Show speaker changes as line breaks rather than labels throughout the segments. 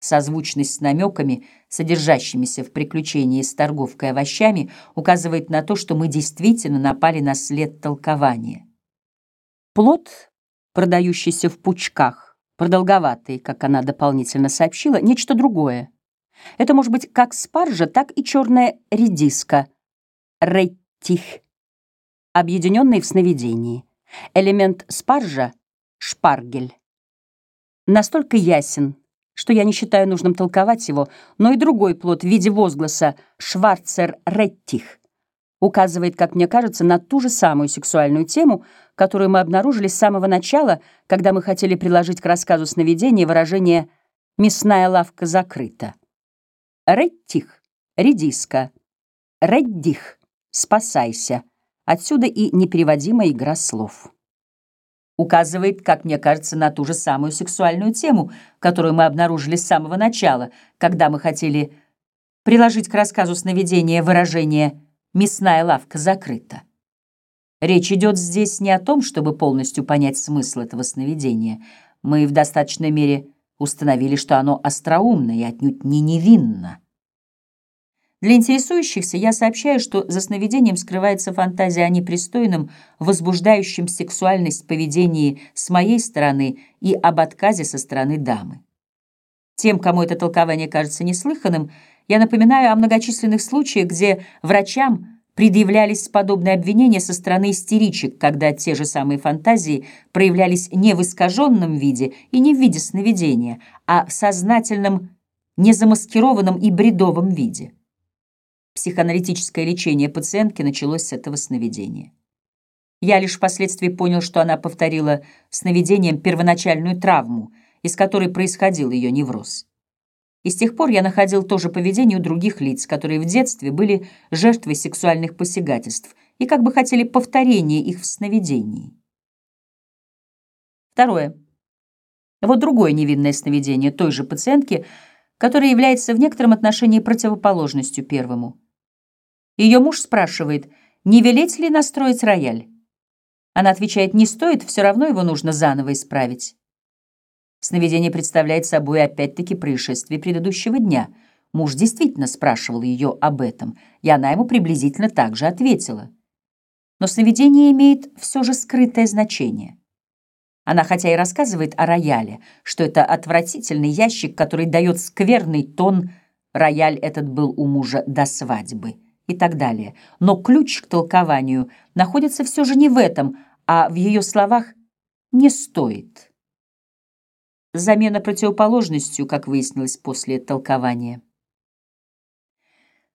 Созвучность с намеками, содержащимися в приключении с торговкой овощами, указывает на то, что мы действительно напали на след толкования. Плод, продающийся в пучках, продолговатый, как она дополнительно сообщила, нечто другое. Это может быть как спаржа, так и черная редиска, реттих, объединенные в сновидении. Элемент спаржа — шпаргель. Настолько ясен, что я не считаю нужным толковать его, но и другой плод в виде возгласа «Шварцер Реттих» указывает, как мне кажется, на ту же самую сексуальную тему, которую мы обнаружили с самого начала, когда мы хотели приложить к рассказу сновидения выражение «мясная лавка закрыта». Реттих — редиска, Реддих — спасайся. Отсюда и непереводимая игра слов указывает, как мне кажется, на ту же самую сексуальную тему, которую мы обнаружили с самого начала, когда мы хотели приложить к рассказу сновидения выражение «мясная лавка закрыта». Речь идет здесь не о том, чтобы полностью понять смысл этого сновидения. Мы в достаточной мере установили, что оно остроумно и отнюдь не невинно. Для интересующихся я сообщаю, что за сновидением скрывается фантазия о непристойном, возбуждающем сексуальность поведении с моей стороны и об отказе со стороны дамы. Тем, кому это толкование кажется неслыханным, я напоминаю о многочисленных случаях, где врачам предъявлялись подобные обвинения со стороны истеричек, когда те же самые фантазии проявлялись не в искаженном виде и не в виде сновидения, а в сознательном, незамаскированном и бредовом виде. Психоаналитическое лечение пациентки началось с этого сновидения. Я лишь впоследствии понял, что она повторила сновидением первоначальную травму, из которой происходил ее невроз. И с тех пор я находил то же поведение у других лиц, которые в детстве были жертвой сексуальных посягательств и как бы хотели повторения их в сновидении. Второе. Вот другое невинное сновидение той же пациентки, которое является в некотором отношении противоположностью первому. Ее муж спрашивает, не велеть ли настроить рояль? Она отвечает, не стоит, все равно его нужно заново исправить. Сновидение представляет собой опять-таки происшествие предыдущего дня. Муж действительно спрашивал ее об этом, и она ему приблизительно так же ответила. Но сновидение имеет все же скрытое значение. Она хотя и рассказывает о рояле, что это отвратительный ящик, который дает скверный тон, рояль этот был у мужа до свадьбы и так далее. Но ключ к толкованию находится все же не в этом, а в ее словах «не стоит». Замена противоположностью, как выяснилось после толкования.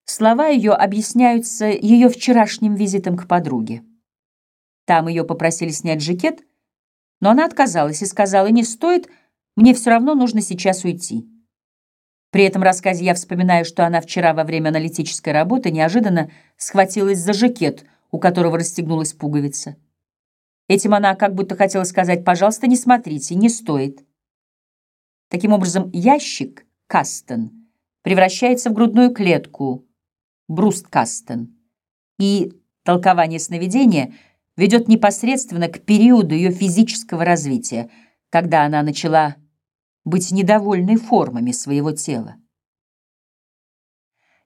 Слова ее объясняются ее вчерашним визитом к подруге. Там ее попросили снять жакет, но она отказалась и сказала, не стоит, мне все равно нужно сейчас уйти. При этом рассказе я вспоминаю, что она вчера во время аналитической работы неожиданно схватилась за жакет, у которого расстегнулась пуговица. Этим она как будто хотела сказать «пожалуйста, не смотрите, не стоит». Таким образом, ящик Кастен превращается в грудную клетку Бруст Кастен, и толкование сновидения ведет непосредственно к периоду ее физического развития, когда она начала быть недовольной формами своего тела.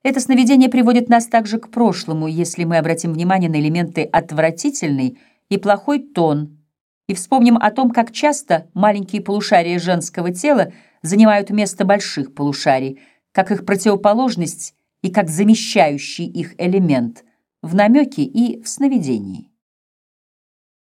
Это сновидение приводит нас также к прошлому, если мы обратим внимание на элементы отвратительный и плохой тон, и вспомним о том, как часто маленькие полушария женского тела занимают место больших полушарий, как их противоположность и как замещающий их элемент в намеке и в сновидении.